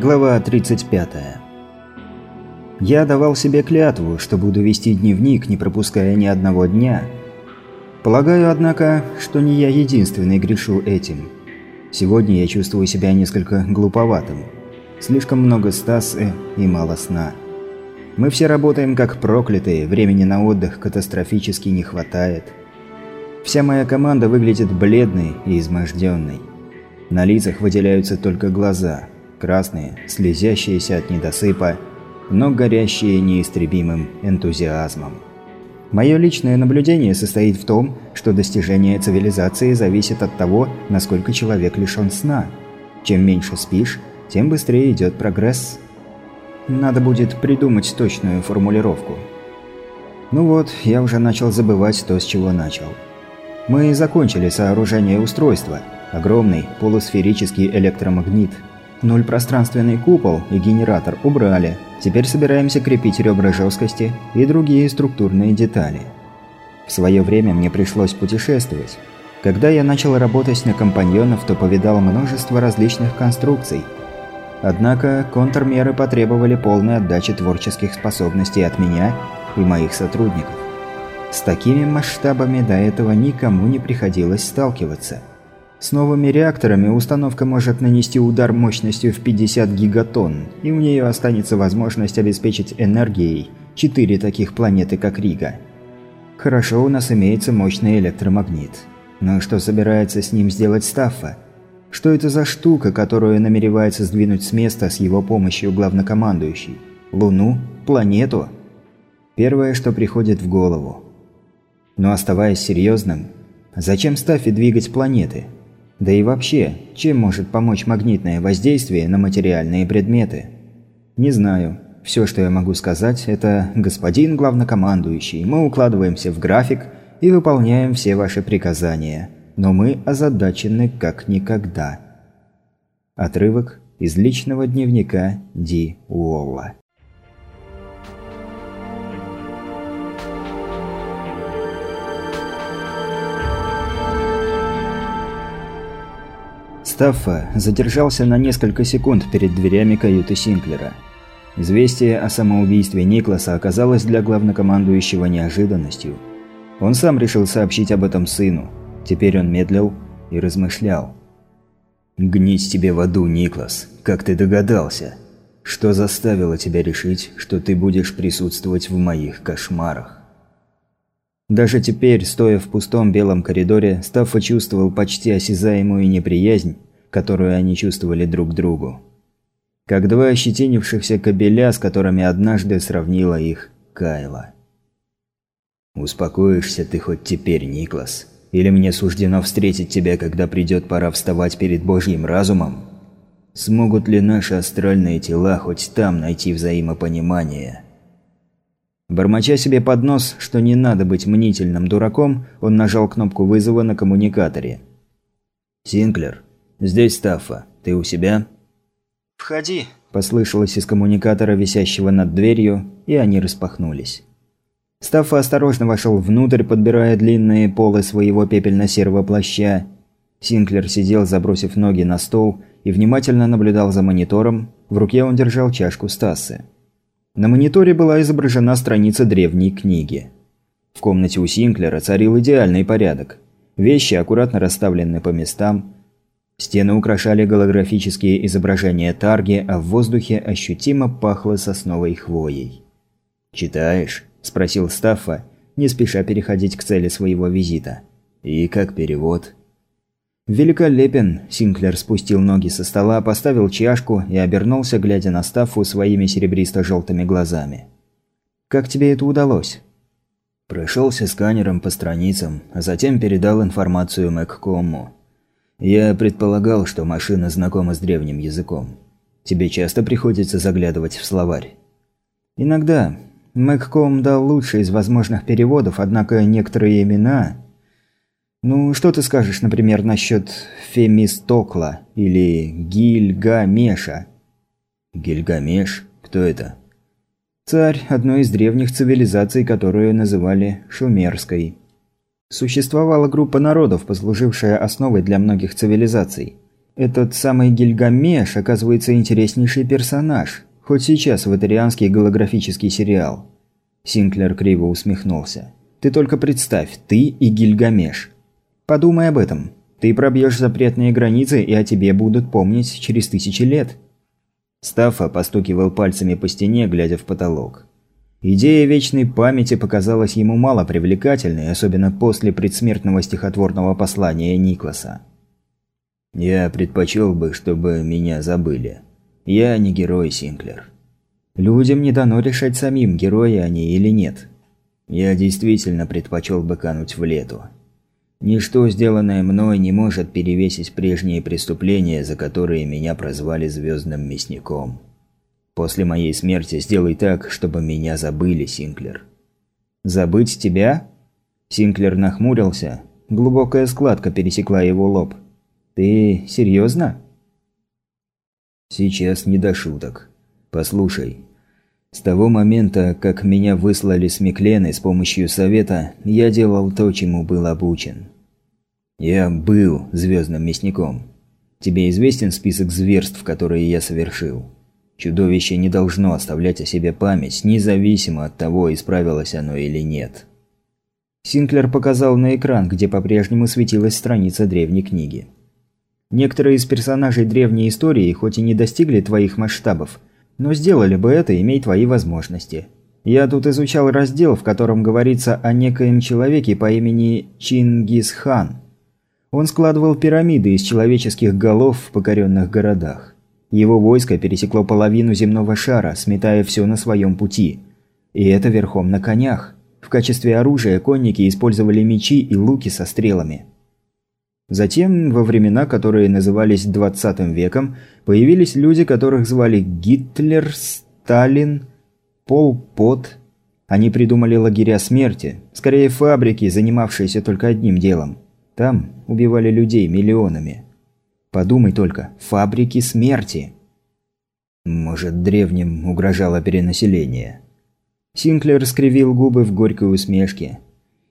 Глава 35. Я давал себе клятву, что буду вести дневник, не пропуская ни одного дня. Полагаю, однако, что не я единственный грешу этим. Сегодня я чувствую себя несколько глуповатым. Слишком много стасы и мало сна. Мы все работаем как проклятые, времени на отдых катастрофически не хватает. Вся моя команда выглядит бледной и изможденной. На лицах выделяются только глаза – красные, слезящиеся от недосыпа, но горящие неистребимым энтузиазмом. Мое личное наблюдение состоит в том, что достижение цивилизации зависит от того, насколько человек лишен сна. Чем меньше спишь, тем быстрее идет прогресс. Надо будет придумать точную формулировку. Ну вот, я уже начал забывать то, с чего начал. Мы закончили сооружение устройства. Огромный полусферический электромагнит – Нуль пространственный купол и генератор убрали. Теперь собираемся крепить ребра жесткости и другие структурные детали. В свое время мне пришлось путешествовать. Когда я начал работать на компаньонов, то повидал множество различных конструкций. Однако контрмеры потребовали полной отдачи творческих способностей от меня и моих сотрудников. С такими масштабами до этого никому не приходилось сталкиваться – с новыми реакторами установка может нанести удар мощностью в 50 гигатонн, и у нее останется возможность обеспечить энергией четыре таких планеты, как Рига. Хорошо, у нас имеется мощный электромагнит. Но что собирается с ним сделать Стаффа? Что это за штука, которую намеревается сдвинуть с места с его помощью главнокомандующий? Луну? Планету? Первое, что приходит в голову. Но оставаясь серьезным, зачем Стаффе двигать планеты? Да и вообще, чем может помочь магнитное воздействие на материальные предметы? Не знаю. Все, что я могу сказать, это «Господин главнокомандующий, мы укладываемся в график и выполняем все ваши приказания, но мы озадачены как никогда». Отрывок из личного дневника Ди Уолла. Стаффа задержался на несколько секунд перед дверями каюты Синклера. Известие о самоубийстве Никласа оказалось для главнокомандующего неожиданностью. Он сам решил сообщить об этом сыну. Теперь он медлил и размышлял. «Гнить тебе в аду, Никлас. Как ты догадался? Что заставило тебя решить, что ты будешь присутствовать в моих кошмарах?» Даже теперь, стоя в пустом белом коридоре, Стаффа чувствовал почти осязаемую неприязнь которую они чувствовали друг другу. Как два ощетинившихся кобеля, с которыми однажды сравнила их Кайла. «Успокоишься ты хоть теперь, Никлас? Или мне суждено встретить тебя, когда придет пора вставать перед Божьим разумом? Смогут ли наши астральные тела хоть там найти взаимопонимание?» Бормоча себе под нос, что не надо быть мнительным дураком, он нажал кнопку вызова на коммуникаторе. «Синклер, «Здесь Стаффа. Ты у себя?» «Входи», – послышалось из коммуникатора, висящего над дверью, и они распахнулись. Стаффа осторожно вошел внутрь, подбирая длинные полы своего пепельно-серого плаща. Синклер сидел, забросив ноги на стол, и внимательно наблюдал за монитором. В руке он держал чашку Стасы. На мониторе была изображена страница древней книги. В комнате у Синклера царил идеальный порядок. Вещи аккуратно расставлены по местам, Стены украшали голографические изображения тарги, а в воздухе ощутимо пахло сосновой хвоей. «Читаешь?» – спросил Стаффа, не спеша переходить к цели своего визита. «И как перевод?» «Великолепен!» – Синклер спустил ноги со стола, поставил чашку и обернулся, глядя на Стаффу своими серебристо-желтыми глазами. «Как тебе это удалось?» Прошелся сканером по страницам, а затем передал информацию Мэгкому. Я предполагал, что машина знакома с древним языком. Тебе часто приходится заглядывать в словарь? Иногда. Мэгком дал лучший из возможных переводов, однако некоторые имена... Ну, что ты скажешь, например, насчет Фемистокла или Гильгамеша? Гильгамеш? Кто это? Царь одной из древних цивилизаций, которую называли Шумерской. Существовала группа народов, послужившая основой для многих цивилизаций. Этот самый Гильгамеш, оказывается, интереснейший персонаж. Хоть сейчас в ватарианский голографический сериал. Синклер криво усмехнулся. Ты только представь, ты и Гильгамеш. Подумай об этом. Ты пробьешь запретные границы, и о тебе будут помнить через тысячи лет. Стаффа постукивал пальцами по стене, глядя в потолок. Идея вечной памяти показалась ему мало привлекательной, особенно после предсмертного стихотворного послания Никласа. Я предпочел бы, чтобы меня забыли. Я не герой, Синклер. Людям не дано решать самим, герои они или нет. Я действительно предпочел бы кануть в лету. Ничто, сделанное мной, не может перевесить прежние преступления, за которые меня прозвали Звездным Мясником. После моей смерти сделай так, чтобы меня забыли, Синклер. Забыть тебя? Синклер нахмурился. Глубокая складка пересекла его лоб. «Ты серьезно?» «Сейчас не до шуток. Послушай. С того момента, как меня выслали с Микленой с помощью совета, я делал то, чему был обучен. Я был звездным мясником. Тебе известен список зверств, которые я совершил? Чудовище не должно оставлять о себе память, независимо от того, исправилось оно или нет». Синклер показал на экран, где по-прежнему светилась страница древней книги. Некоторые из персонажей древней истории хоть и не достигли твоих масштабов, но сделали бы это, имей твои возможности. Я тут изучал раздел, в котором говорится о некоем человеке по имени Чингисхан. Он складывал пирамиды из человеческих голов в покоренных городах. Его войско пересекло половину земного шара, сметая все на своем пути. И это верхом на конях. В качестве оружия конники использовали мечи и луки со стрелами. Затем, во времена, которые назывались 20 веком, появились люди, которых звали Гитлер, Сталин, Пол Пот. Они придумали лагеря смерти, скорее фабрики, занимавшиеся только одним делом. Там убивали людей миллионами. Подумай только, фабрики смерти. Может, древним угрожало перенаселение. Синклер скривил губы в горькой усмешке.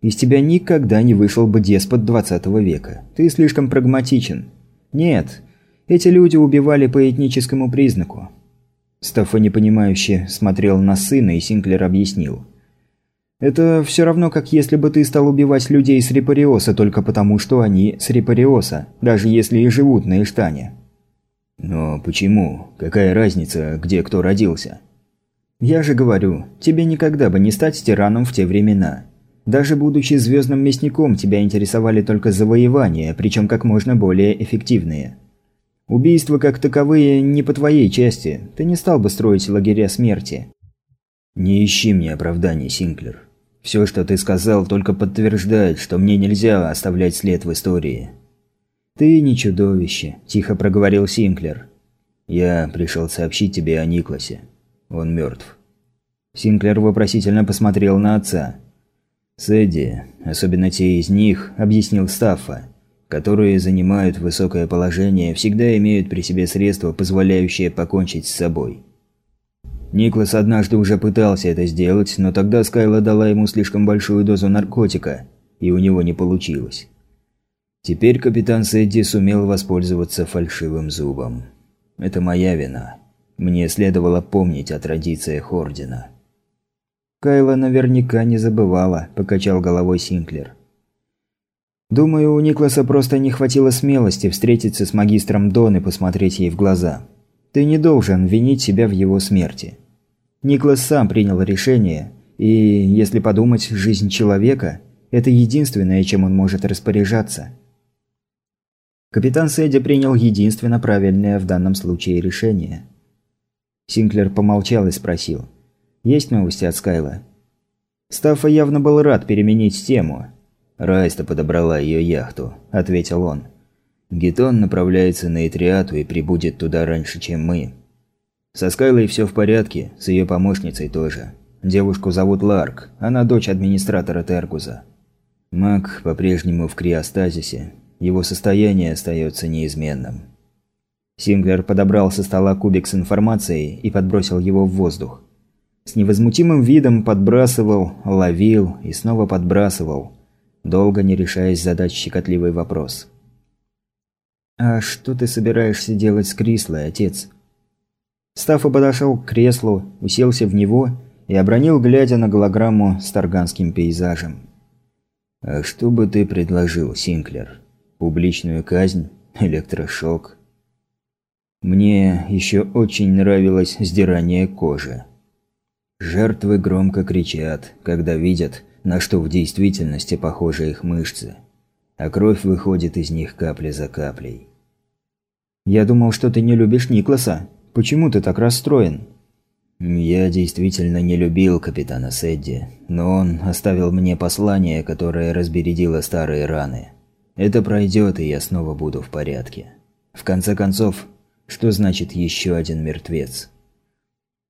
Из тебя никогда не вышел бы деспот 20 века. Ты слишком прагматичен. Нет, эти люди убивали по этническому признаку. Стаффа непонимающе смотрел на сына, и Синклер объяснил. «Это все равно, как если бы ты стал убивать людей с Репариоса только потому, что они с Репариоса, даже если и живут на Иштане». «Но почему? Какая разница, где кто родился?» «Я же говорю, тебе никогда бы не стать тираном в те времена. Даже будучи звездным мясником, тебя интересовали только завоевания, причем как можно более эффективные. Убийства как таковые не по твоей части, ты не стал бы строить лагеря смерти. Не ищи мне оправданий, Синклер. Все, что ты сказал, только подтверждает, что мне нельзя оставлять след в истории. Ты не чудовище, тихо проговорил Синклер. Я пришел сообщить тебе о Никласе. Он мертв. Синклер вопросительно посмотрел на отца. Сэдди, особенно те из них, объяснил Стаффа, которые занимают высокое положение, всегда имеют при себе средства, позволяющие покончить с собой. Никлас однажды уже пытался это сделать, но тогда Скайла дала ему слишком большую дозу наркотика, и у него не получилось. Теперь капитан Сэдди сумел воспользоваться фальшивым зубом. Это моя вина. Мне следовало помнить о традициях Ордена. Кайла наверняка не забывала», – покачал головой Синклер. «Думаю, у Никласа просто не хватило смелости встретиться с магистром Дон и посмотреть ей в глаза. Ты не должен винить себя в его смерти. Никлас сам принял решение, и, если подумать, жизнь человека – это единственное, чем он может распоряжаться». Капитан Сэдди принял единственно правильное в данном случае решение. Синклер помолчал и спросил – есть новости от Скайла?» Стаффа явно был рад переменить тему. «Райста подобрала ее яхту», – ответил он. «Гетон направляется на Этриату и прибудет туда раньше, чем мы. Со Скайлой все в порядке, с ее помощницей тоже. Девушку зовут Ларк, она дочь администратора Тергуза. Маг по-прежнему в криостазисе, его состояние остается неизменным». Синглер подобрал со стола кубик с информацией и подбросил его в воздух. С невозмутимым видом подбрасывал, ловил и снова подбрасывал, долго не решаясь задать щекотливый вопрос. «А что ты собираешься делать с Крислой, отец?» Стаффа подошел к креслу, уселся в него и обронил, глядя на голограмму с тарганским пейзажем. «А что бы ты предложил, Синклер? Публичную казнь? Электрошок?» Мне еще очень нравилось сдирание кожи. Жертвы громко кричат, когда видят, на что в действительности похожи их мышцы, а кровь выходит из них капля за каплей. «Я думал, что ты не любишь Никласа. Почему ты так расстроен?» «Я действительно не любил капитана Сэдди, но он оставил мне послание, которое разбередило старые раны. Это пройдет, и я снова буду в порядке. В конце концов, что значит еще один мертвец?»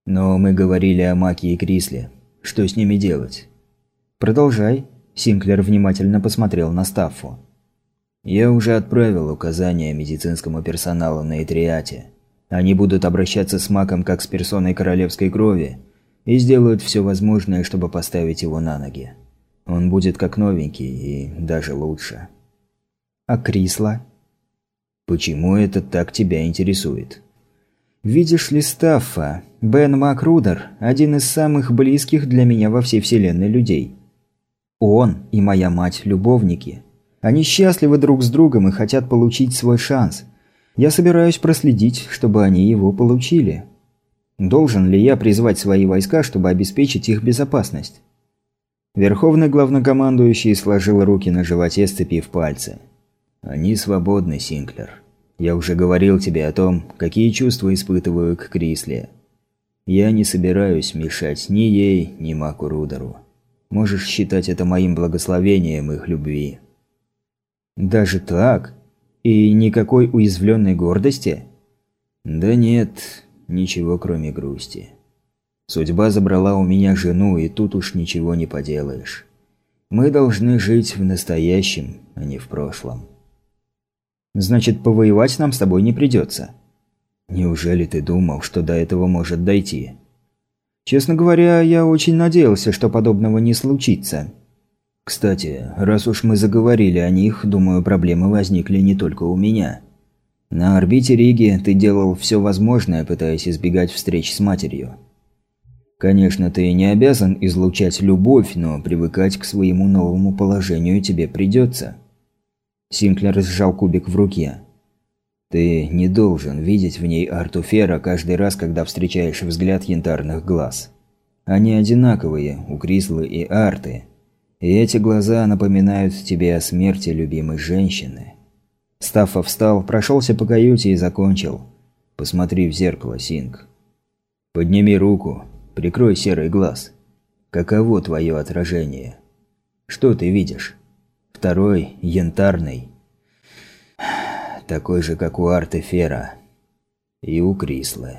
«Но мы говорили о Маке и Крисле. Что с ними делать?» «Продолжай», – Синклер внимательно посмотрел на Стаффу. Я уже отправил указания медицинскому персоналу на Этриате. Они будут обращаться с Маком как с персоной королевской крови и сделают все возможное, чтобы поставить его на ноги. Он будет как новенький и даже лучше. А Крисла? Почему это так тебя интересует? Видишь ли, Стаффа, Бен Макрудер – один из самых близких для меня во всей вселенной людей. Он и моя мать – любовники – они счастливы друг с другом и хотят получить свой шанс. Я собираюсь проследить, чтобы они его получили. Должен ли я призвать свои войска, чтобы обеспечить их безопасность? Верховный главнокомандующий сложил руки на животе, сцепив пальцы. «Они свободны, Синклер. Я уже говорил тебе о том, какие чувства испытываю к Крисле. Я не собираюсь мешать ни ей, ни Маку Рудеру. Можешь считать это моим благословением их любви». Даже так? И никакой уязвленной гордости? Да нет, ничего кроме грусти. Судьба забрала у меня жену, и тут уж ничего не поделаешь. Мы должны жить в настоящем, а не в прошлом. Значит, повоевать нам с тобой не придется. Неужели ты думал, что до этого может дойти? Честно говоря, я очень надеялся, что подобного не случится. Кстати, раз уж мы заговорили о них, думаю, проблемы возникли не только у меня. На орбите Риги ты делал все возможное, пытаясь избегать встреч с матерью. Конечно, ты не обязан излучать любовь, но привыкать к своему новому положению тебе придется. Синклер сжал кубик в руке. Ты не должен видеть в ней Артуфера каждый раз, когда встречаешь взгляд янтарных глаз. Они одинаковые, у Крислы и Арты – и эти глаза напоминают тебе о смерти любимой женщины. Стаффа встал, прошелся по каюте и закончил. Посмотри в зеркало, Синг. Подними руку, прикрой серый глаз. Каково твое отражение? Что ты видишь? Второй, янтарный. Такой же, как у Артефера. И у Крислы.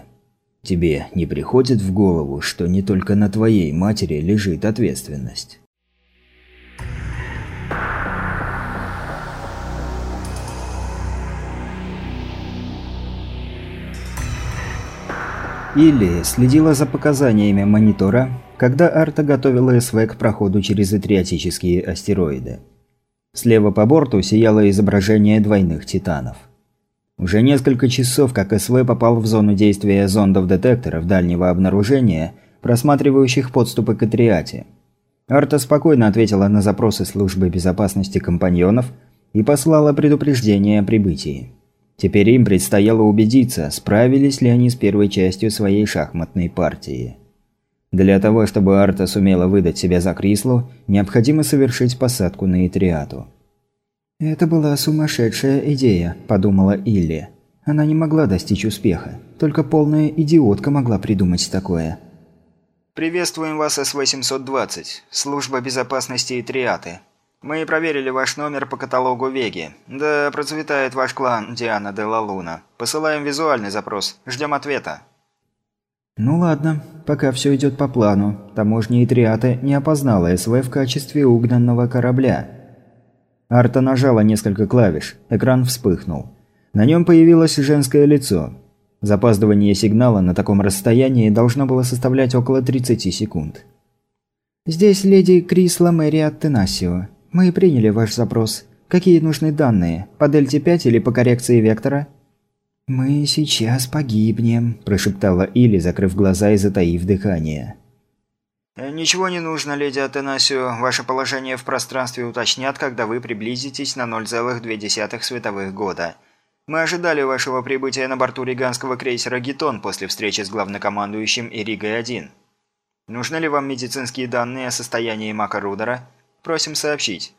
Тебе не приходит в голову, что не только на твоей матери лежит ответственность? Или следила за показаниями монитора, когда Арта готовила СВ к проходу через атриотические астероиды. Слева по борту сияло изображение двойных титанов. Уже несколько часов, как СВ попал в зону действия зондов-детекторов дальнего обнаружения, просматривающих подступы к Атриате. Арта спокойно ответила на запросы службы безопасности компаньонов и послала предупреждение о прибытии. Теперь им предстояло убедиться, справились ли они с первой частью своей шахматной партии. Для того, чтобы Арта сумела выдать себя за Крислу, необходимо совершить посадку на Итриату. «Это была сумасшедшая идея», – подумала Илли. Она не могла достичь успеха. Только полная идиотка могла придумать такое. «Приветствуем вас, С-820, служба безопасности Итриаты», мы проверили ваш номер по каталогу Веги. Да процветает ваш клан Диана де ла Луна. Посылаем визуальный запрос. Ждем ответа. Ну ладно, пока все идет по плану. Таможня Итриата не опознала СВ в качестве угнанного корабля. Арта нажала несколько клавиш. Экран вспыхнул. На нем появилось женское лицо. Запаздывание сигнала на таком расстоянии должно было составлять около 30 секунд. «Здесь леди Крисла Мэри от Тенасио. Мы приняли ваш запрос. Какие нужны данные? По Дельте 5 или по коррекции вектора?» «Мы сейчас погибнем», – прошептала Или, закрыв глаза и затаив дыхание. «Ничего не нужно, леди Атенасио. Ваше положение в пространстве уточнят, когда вы приблизитесь на 0,2 световых года. Мы ожидали вашего прибытия на борту риганского крейсера «Гетон» после встречи с главнокомандующим Иригой-1. Нужны ли вам медицинские данные о состоянии Мака Рудера? Просим сообщить».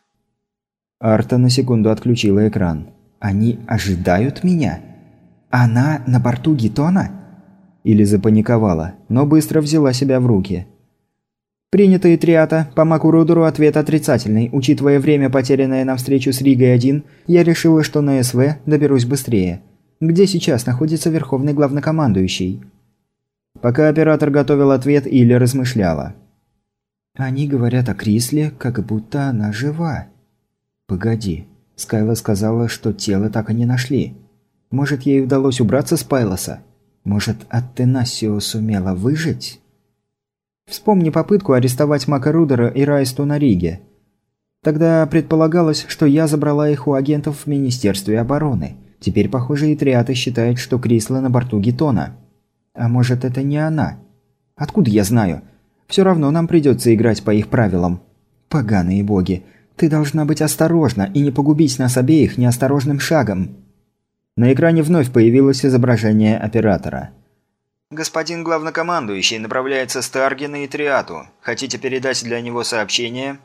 Арта на секунду отключила экран. «Они ожидают меня? Она на борту Гетона?» Или запаниковала, но быстро взяла себя в руки – Принятые триата, по Макурудеру ответ отрицательный. Учитывая время, потерянное на встречу с Ригой-1, я решила, что на СВ доберусь быстрее. Где сейчас находится Верховный Главнокомандующий? Пока оператор готовил ответ, или размышляла. Они говорят о Крисле, как будто она жива. Погоди. Скайла сказала, что тело так и не нашли. Может, ей удалось убраться с Пайлоса? Может, Аттенасио сумела выжить? Вспомни попытку арестовать Мака Рудера и Райсту на Риге. Тогда предполагалось, что я забрала их у агентов в Министерстве обороны. Теперь, похоже, и Триата считает, что Крисла на борту Гетона. А может, это не она? Откуда я знаю? Все равно нам придется играть по их правилам. Поганые боги, ты должна быть осторожна и не погубить нас обеих неосторожным шагом. На экране вновь появилось изображение оператора – «Господин главнокомандующий направляется с Таргина и Триату. Хотите передать для него сообщение?»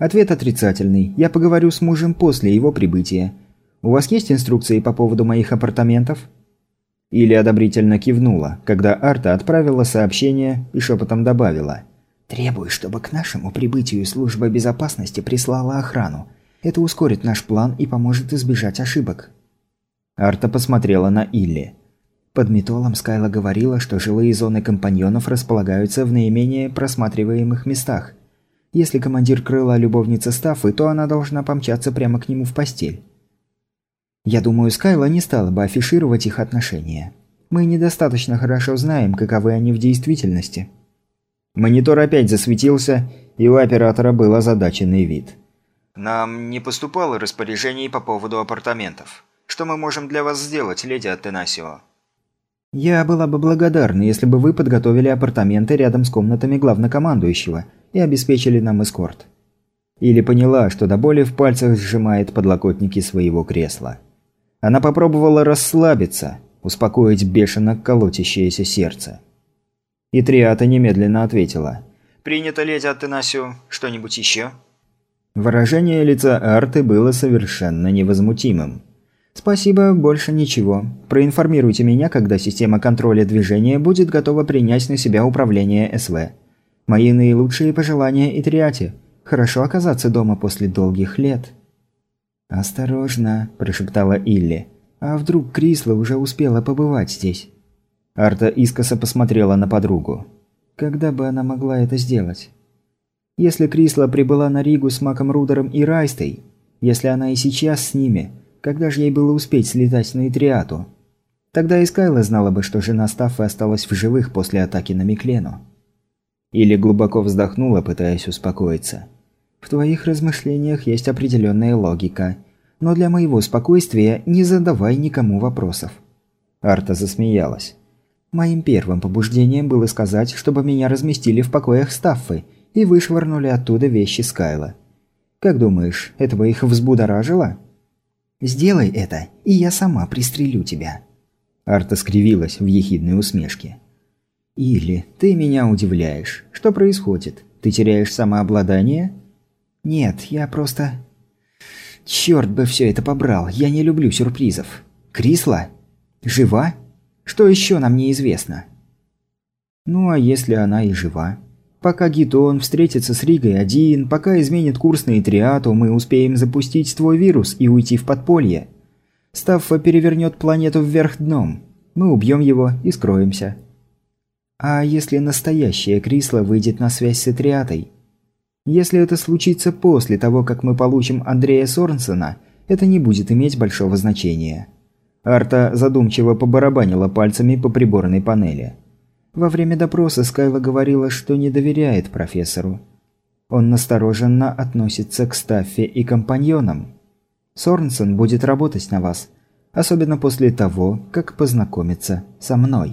Ответ отрицательный. Я поговорю с мужем после его прибытия. У вас есть инструкции по поводу моих апартаментов? Или одобрительно кивнула, когда Арта отправила сообщение и шепотом добавила. «Требую, чтобы к нашему прибытию служба безопасности прислала охрану. Это ускорит наш план и поможет избежать ошибок». Арта посмотрела на Илли. Под метолом Скайла говорила, что жилые зоны компаньонов располагаются в наименее просматриваемых местах. Если командир крыла любовница Стаффы, то она должна помчаться прямо к нему в постель. Я думаю, Скайла не стала бы афишировать их отношения. Мы недостаточно хорошо знаем, каковы они в действительности. Монитор опять засветился, и у оператора был озадаченный вид. «Нам не поступало распоряжений по поводу апартаментов. Что мы можем для вас сделать, леди Аттенасио?» Я была бы благодарна, если бы вы подготовили апартаменты рядом с комнатами главнокомандующего и обеспечили нам эскорт. Или поняла, что до боли в пальцах сжимает подлокотники своего кресла. Она попробовала расслабиться, успокоить бешено колотящееся сердце. И Триата немедленно ответила. «Принято, леди Аттенасио. Что-нибудь еще?» Выражение лица Арты было совершенно невозмутимым. «Спасибо, больше ничего. Проинформируйте меня, когда система контроля движения будет готова принять на себя управление СВ. Мои наилучшие пожелания и триате. Хорошо оказаться дома после долгих лет». «Осторожно», – прошептала Илли. «А вдруг Крисла уже успела побывать здесь?» Арта искоса посмотрела на подругу. «Когда бы она могла это сделать?» «Если Крисла прибыла на Ригу с Маком Рудером и Райстой, если она и сейчас с ними, когда же ей было успеть слетать на Итриату? Тогда и Скайла знала бы, что жена Стаффы осталась в живых после атаки на Миклену. Или глубоко вздохнула, пытаясь успокоиться. В твоих размышлениях есть определенная логика. Но для моего спокойствия не задавай никому вопросов. Арта засмеялась. Моим первым побуждением было сказать, чтобы меня разместили в покоях Стаффы и вышвырнули оттуда вещи Скайла. Как думаешь, этого их взбудоражило? Сделай это, и я сама пристрелю тебя». Арта скривилась в ехидной усмешке. «Или ты меня удивляешь. Что происходит? Ты теряешь самообладание?» «Нет, я просто...» «Черт бы все это побрал, я не люблю сюрпризов. Крисла? Жива? Что еще нам неизвестно?» «Ну а если она и жива?» Пока Гитон встретится с Ригой один, пока изменит курс на Итриату, мы успеем запустить твой вирус и уйти в подполье. Стаффа перевернет планету вверх дном. Мы убьем его и скроемся. А если настоящая Крисла выйдет на связь с Итриатой? Если это случится после того, как мы получим Андрея Сорнсона, это не будет иметь большого значения. Арта задумчиво побарабанила пальцами по приборной панели. Во время допроса Скайла говорила, что не доверяет профессору. Он настороженно относится к Стаффе и компаньонам. Сорнсон будет работать на вас, особенно после того, как познакомится со мной.